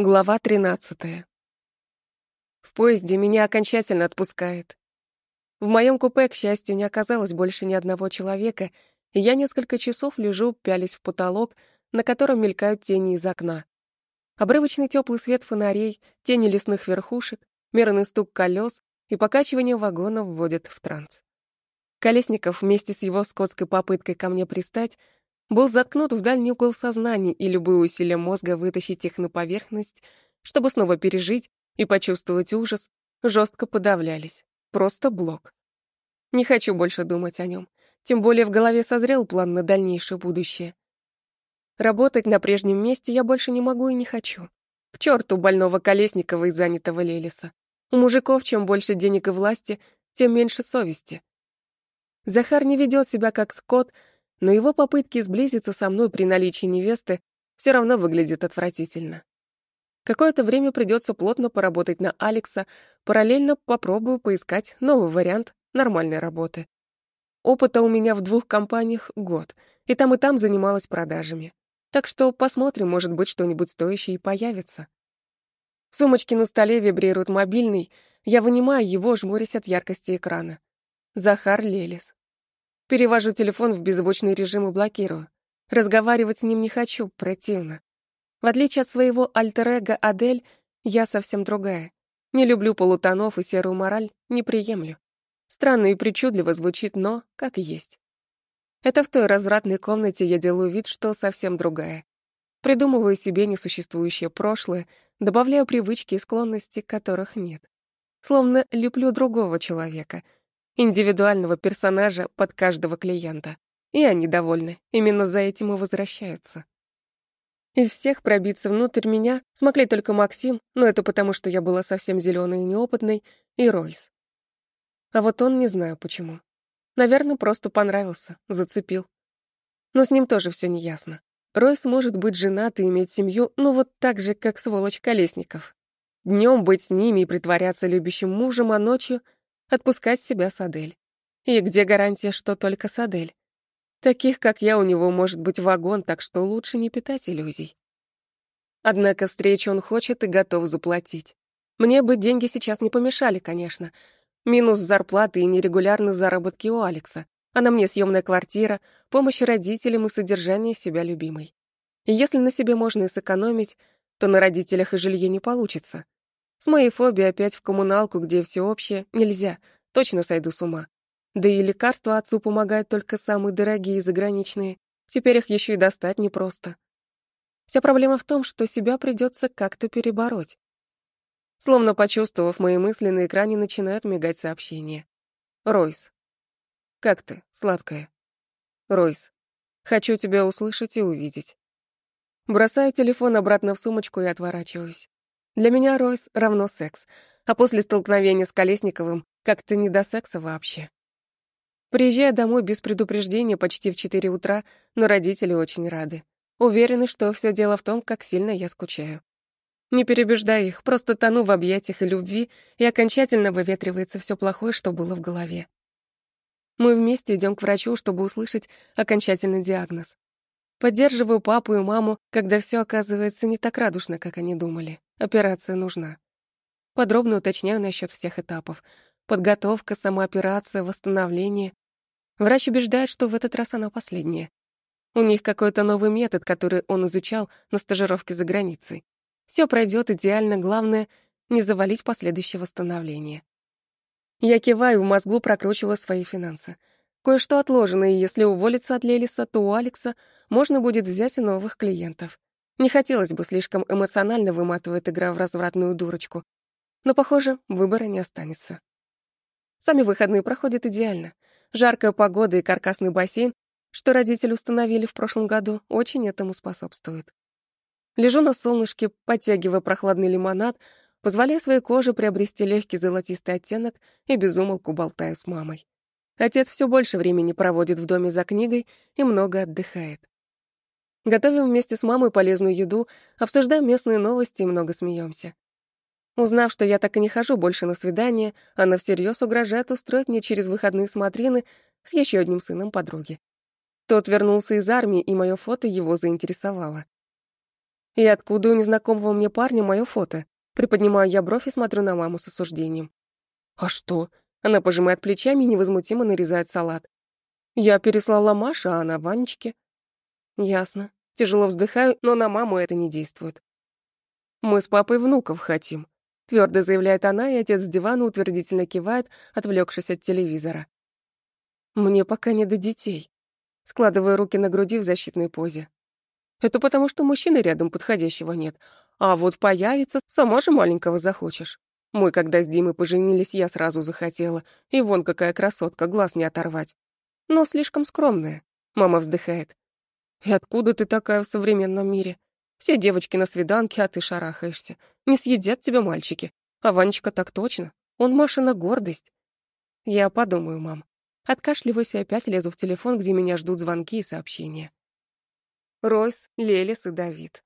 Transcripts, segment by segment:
Глава 13. В поезде меня окончательно отпускает. В моем купе, к счастью, не оказалось больше ни одного человека, и я несколько часов лежу, пялись в потолок, на котором мелькают тени из окна. Обрывочный теплый свет фонарей, тени лесных верхушек, мерный стук колес и покачивание вагона вводят в транс. Колесников вместе с его скотской попыткой ко мне пристать был заткнут в дальний угол сознания, и любые усилия мозга вытащить их на поверхность, чтобы снова пережить и почувствовать ужас, жестко подавлялись. Просто блок. Не хочу больше думать о нем. Тем более в голове созрел план на дальнейшее будущее. Работать на прежнем месте я больше не могу и не хочу. К черту больного Колесникова и занятого Лелиса. У мужиков чем больше денег и власти, тем меньше совести. Захар не ведет себя как скот, но его попытки сблизиться со мной при наличии невесты все равно выглядят отвратительно. Какое-то время придется плотно поработать на Алекса, параллельно попробую поискать новый вариант нормальной работы. Опыта у меня в двух компаниях год, и там и там занималась продажами. Так что посмотрим, может быть, что-нибудь стоящее и появится. В сумочке на столе вибрирует мобильный, я вынимаю его, жмурясь от яркости экрана. Захар Лелис. Перевожу телефон в беззвучный режим и блокирую. Разговаривать с ним не хочу, противно. В отличие от своего альтер-эго Адель, я совсем другая. Не люблю полутонов и серую мораль, не приемлю. Странно и причудливо звучит, но как есть. Это в той развратной комнате я делаю вид, что совсем другая. Придумываю себе несуществующее прошлое, добавляю привычки и склонности, которых нет. Словно люблю другого человека — индивидуального персонажа под каждого клиента. И они довольны. Именно за этим и возвращаются. Из всех пробиться внутрь меня смогли только Максим, но это потому, что я была совсем зеленой и неопытной, и Ройс. А вот он не знаю почему. Наверное, просто понравился, зацепил. Но с ним тоже все неясно. Ройс может быть женат и иметь семью, ну вот так же, как сволочь Колесников. Днем быть с ними и притворяться любящим мужем, а ночью отпускать себя с Адель. И где гарантия, что только с Адель? Таких, как я, у него может быть вагон, так что лучше не питать иллюзий. Однако встречу он хочет и готов заплатить. Мне бы деньги сейчас не помешали, конечно. Минус зарплаты и нерегулярные заработки у Алекса. А на мне съемная квартира, помощь родителям и содержание себя любимой. Если на себе можно и сэкономить, то на родителях и жилье не получится. С моей фобией опять в коммуналку, где все общее, нельзя, точно сойду с ума. Да и лекарства отцу помогают только самые дорогие и заграничные. Теперь их еще и достать непросто. Вся проблема в том, что себя придется как-то перебороть. Словно почувствовав мои мысли, на экране начинают мигать сообщения. Ройс. Как ты, сладкая? Ройс. Хочу тебя услышать и увидеть. Бросаю телефон обратно в сумочку и отворачиваюсь. Для меня Ройс равно секс, а после столкновения с Колесниковым как-то не до секса вообще. Приезжаю домой без предупреждения почти в 4 утра, но родители очень рады. Уверены, что все дело в том, как сильно я скучаю. Не перебеждай их, просто тону в объятиях и любви, и окончательно выветривается все плохое, что было в голове. Мы вместе идем к врачу, чтобы услышать окончательный диагноз. Поддерживаю папу и маму, когда все оказывается не так радужно, как они думали. Операция нужна. Подробно уточняю насчет всех этапов. Подготовка, сама операция, восстановление. Врач убеждает, что в этот раз она последняя. У них какой-то новый метод, который он изучал на стажировке за границей. Все пройдет идеально, главное — не завалить последующее восстановление. Я киваю, в мозгу прокручиваю свои финансы. Кое-что отложено, и если уволиться от Лелиса, то у Алекса можно будет взять новых клиентов. Не хотелось бы слишком эмоционально выматывать игра в развратную дурочку. Но, похоже, выбора не останется. Сами выходные проходят идеально. Жаркая погода и каркасный бассейн, что родители установили в прошлом году, очень этому способствуют. Лежу на солнышке, подтягивая прохладный лимонад, позволяя своей коже приобрести легкий золотистый оттенок и безумолку болтаю с мамой. Отец все больше времени проводит в доме за книгой и много отдыхает. Готовим вместе с мамой полезную еду, обсуждаем местные новости и много смеемся. Узнав, что я так и не хожу больше на свидание, она всерьез угрожает устроить мне через выходные смотрины с еще одним сыном подруги. Тот вернулся из армии, и мое фото его заинтересовало. И откуда у незнакомого мне парня мое фото? Приподнимаю я бровь и смотрю на маму с осуждением. А что? Она пожимает плечами и невозмутимо нарезает салат. Я переслала Маше, а она Ванечке. Ясно. Тяжело вздыхаю, но на маму это не действует. Мы с папой внуков хотим, твердо заявляет она, и отец с дивана утвердительно кивает, отвлекшись от телевизора. Мне пока не до детей. Складываю руки на груди в защитной позе. Это потому, что мужчины рядом подходящего нет. А вот появится, сама же маленького захочешь. Мы, когда с Димой поженились, я сразу захотела. И вон какая красотка, глаз не оторвать. Но слишком скромная. Мама вздыхает. И откуда ты такая в современном мире? Все девочки на свиданке, а ты шарахаешься. Не съедят тебя мальчики. А Ванечка так точно. Он Машина гордость. Я подумаю, мам. Откашливаюсь и опять лезу в телефон, где меня ждут звонки и сообщения. Ройс, Лелис и Давид.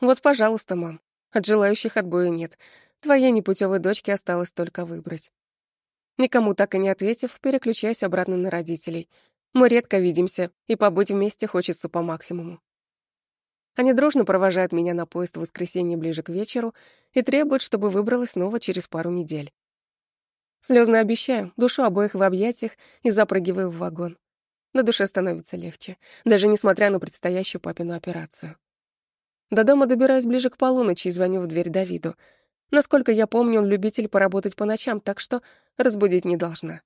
Вот, пожалуйста, мам. От желающих отбоя нет. Твоей непутевой дочке осталось только выбрать. Никому так и не ответив, переключаюсь обратно на родителей. Мы редко видимся, и побыть вместе хочется по максимуму. Они дружно провожают меня на поезд в воскресенье ближе к вечеру и требуют, чтобы выбралась снова через пару недель. Слезно обещаю, душу обоих в объятиях и запрыгиваю в вагон. На душе становится легче, даже несмотря на предстоящую папину операцию. До дома добираюсь ближе к полуночи и звоню в дверь Давиду. Насколько я помню, он любитель поработать по ночам, так что разбудить не должна.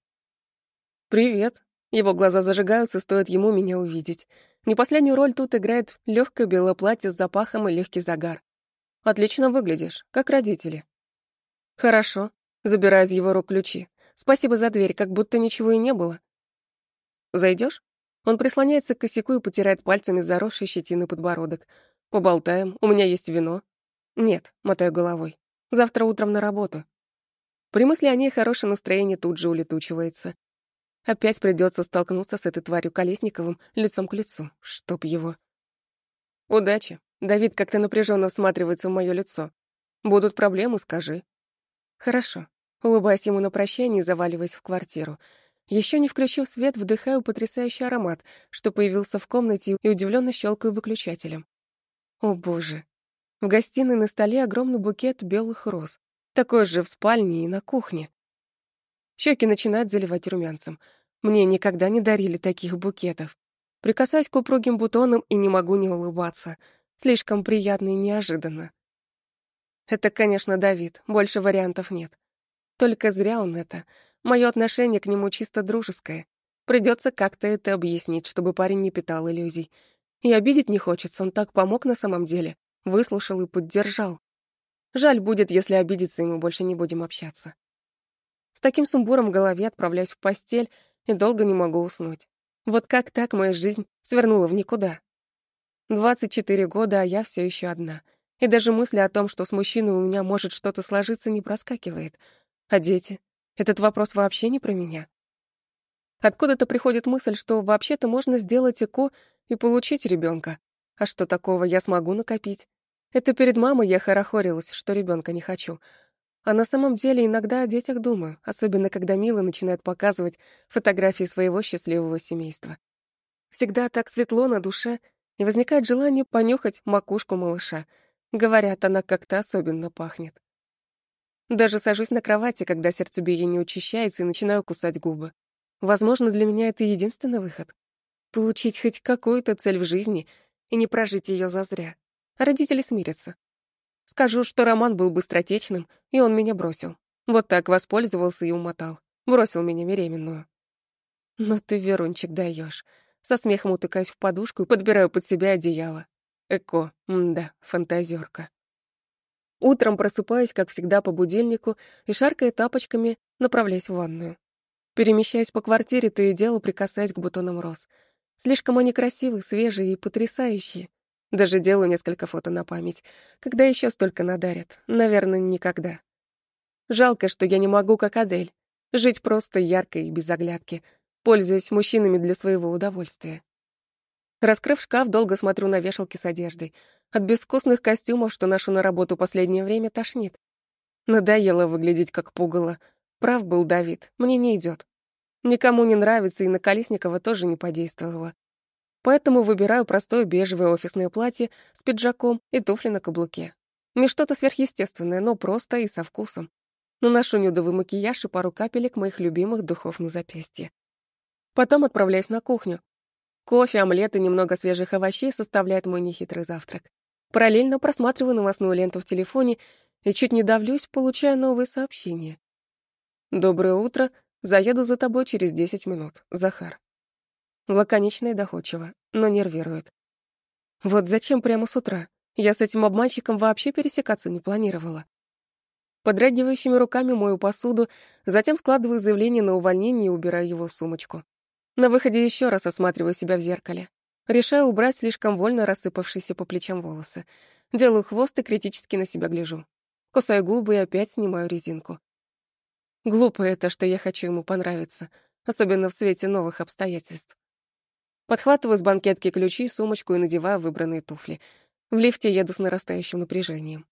«Привет». Его глаза зажигаются, стоит ему меня увидеть. Не последнюю роль тут играет легкое белое платье с запахом и легкий загар. Отлично выглядишь, как родители. Хорошо. Забираю из его рук ключи. Спасибо за дверь, как будто ничего и не было. Зайдешь? Он прислоняется к косяку и потирает пальцами заросший щетины подбородок. Поболтаем, у меня есть вино. Нет, мотаю головой. Завтра утром на работу. При мысли о ней хорошее настроение тут же улетучивается. Опять придется столкнуться с этой тварью Колесниковым лицом к лицу, чтоб его. Удачи. Давид как-то напряженно всматривается в мое лицо. Будут проблемы, скажи. Хорошо. Улыбаясь ему на прощание, заваливаясь в квартиру. Еще не включив свет, вдыхаю потрясающий аромат, что появился в комнате, и удивленно щелкаю выключателем. О боже. В гостиной на столе огромный букет белых роз. Такой же в спальне и на кухне. Щеки начинают заливать румянцем. Мне никогда не дарили таких букетов. Прикасаюсь к упругим бутонам и не могу не улыбаться. Слишком приятно и неожиданно. Это, конечно, Давид, больше вариантов нет. Только зря он это. Мое отношение к нему чисто дружеское. Придется как-то это объяснить, чтобы парень не питал иллюзий. И обидеть не хочется, он так помог на самом деле. Выслушал и поддержал. Жаль будет, если обидеться, и мы больше не будем общаться. С таким сумбуром в голове отправляюсь в постель и долго не могу уснуть. Вот как так моя жизнь свернула в никуда? 24 года, а я все еще одна. И даже мысли о том, что с мужчиной у меня может что-то сложиться, не проскакивает. А дети? Этот вопрос вообще не про меня. Откуда-то приходит мысль, что вообще-то можно сделать ЭКО и получить ребенка. А что такого я смогу накопить? Это перед мамой я хорохорилась, что ребенка не хочу. А на самом деле иногда о детях думаю, особенно когда Мила начинает показывать фотографии своего счастливого семейства. Всегда так светло на душе, и возникает желание понюхать макушку малыша. Говорят, она как-то особенно пахнет. Даже сажусь на кровати, когда сердцебиение учащается, и начинаю кусать губы. Возможно, для меня это единственный выход. Получить хоть какую-то цель в жизни и не прожить ее зазря. Родители смирятся. Скажу, что Роман был быстротечным, и он меня бросил. Вот так воспользовался и умотал. Бросил меня беременную. Ну ты, Верунчик, даешь. Со смехом утыкаюсь в подушку и подбираю под себя одеяло. Эко, да, фантазерка. Утром просыпаюсь, как всегда, по будильнику и, шаркая тапочками, направляюсь в ванную. Перемещаясь по квартире, то и дело прикасаясь к бутонам роз. Слишком они красивые, свежие и потрясающие. Даже делаю несколько фото на память. Когда еще столько надарят? Наверное, никогда. Жалко, что я не могу, как Адель, жить просто ярко и без оглядки, пользуясь мужчинами для своего удовольствия. Раскрыв шкаф, долго смотрю на вешалки с одеждой. От безвкусных костюмов, что ношу на работу последнее время, тошнит. Надоело выглядеть как пугало. Прав был Давид, мне не идет. Никому не нравится, и на Колесникова тоже не подействовало. Поэтому выбираю простое бежевое офисное платье с пиджаком и туфли на каблуке. Не что-то сверхъестественное, но просто и со вкусом. Наношу нюдовый макияж и пару капелек моих любимых духов на запястье. Потом отправляюсь на кухню. Кофе, омлет и немного свежих овощей составляют мой нехитрый завтрак. Параллельно просматриваю новостную ленту в телефоне и чуть не давлюсь, получая новые сообщения. «Доброе утро. Заеду за тобой через 10 минут. Захар». Лаконично и доходчиво, но нервирует. Вот зачем прямо с утра? Я с этим обманщиком вообще пересекаться не планировала. Подрагивающими руками мою посуду, затем складываю заявление на увольнение и убираю его в сумочку. На выходе еще раз осматриваю себя в зеркале. Решаю убрать слишком вольно рассыпавшиеся по плечам волосы. Делаю хвост и критически на себя гляжу. Кусаю губы и опять снимаю резинку. Глупо это, что я хочу ему понравиться, особенно в свете новых обстоятельств. Подхватываю с банкетки ключи, сумочку и надеваю выбранные туфли. В лифте еду с нарастающим напряжением.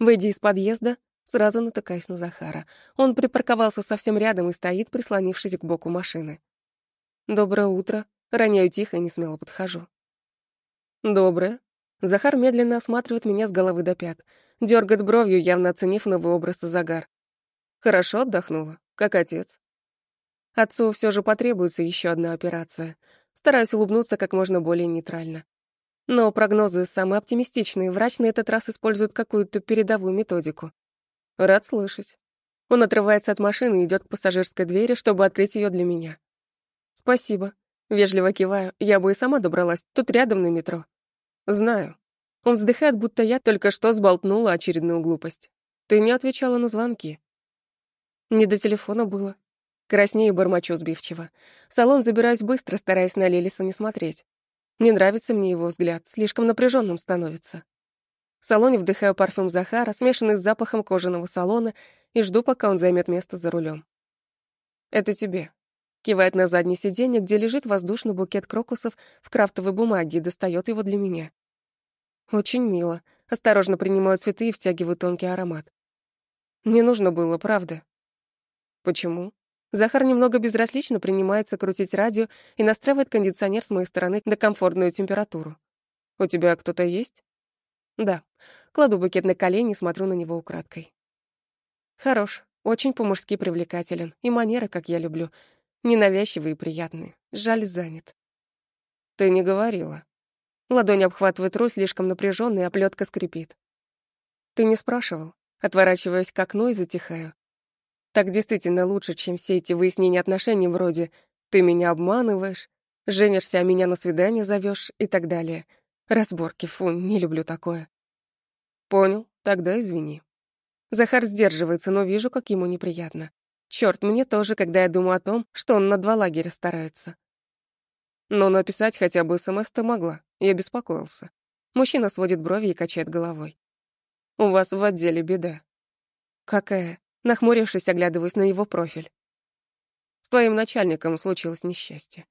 Выйдя из подъезда, сразу натыкаюсь на Захара. Он припарковался совсем рядом и стоит, прислонившись к боку машины. «Доброе утро». Роняю тихо и не смело подхожу. «Доброе». Захар медленно осматривает меня с головы до пят, дергает бровью, явно оценив новый образ и загар. «Хорошо отдохнула, как отец». Отцу все же потребуется еще одна операция. Стараюсь улыбнуться как можно более нейтрально. Но прогнозы самые оптимистичные. Врач на этот раз использует какую-то передовую методику. Рад слышать. Он отрывается от машины и идет к пассажирской двери, чтобы открыть ее для меня. Спасибо. Вежливо киваю. Я бы и сама добралась. Тут рядом на метро. Знаю. Он вздыхает, будто я только что сболтнула очередную глупость. Ты не отвечала на звонки. Не до телефона было. Краснею бормочу сбивчиво. В салон забираюсь быстро, стараясь на Лелиса не смотреть. Не нравится мне его взгляд, слишком напряженным становится. В салоне вдыхаю парфюм Захара, смешанный с запахом кожаного салона, и жду, пока он займет место за рулем. «Это тебе». Кивает на заднее сиденье, где лежит воздушный букет крокусов в крафтовой бумаге и достает его для меня. Очень мило. Осторожно принимаю цветы и втягиваю тонкий аромат. Не нужно было, правда. Почему? Захар немного безразлично принимается крутить радио и настраивает кондиционер с моей стороны на комфортную температуру. «У тебя кто-то есть?» Да. Кладу букет на колени и смотрю на него украдкой. Хорош, очень по-мужски привлекателен. И манеры, как я люблю. Ненавязчивые и приятные. Жаль, занят. Ты не говорила. Ладонь обхватывает руль слишком напряжённый, а плетка скрипит. Ты не спрашивал. Отворачиваясь к окну и затихаю. Так действительно лучше, чем все эти выяснения отношений вроде «ты меня обманываешь», «женишься, а меня на свидание зовёшь» и так далее — Разборки, фу, не люблю такое. Понял, тогда извини. Захар сдерживается, но вижу, как ему неприятно. Черт, мне тоже, когда я думаю о том, что он на два лагеря старается. Но написать хотя бы СМС-то могла. Я беспокоился. Мужчина сводит брови и качает головой. У вас в отделе беда. Какая? Нахмурившись, оглядываюсь на его профиль. С твоим начальником случилось несчастье.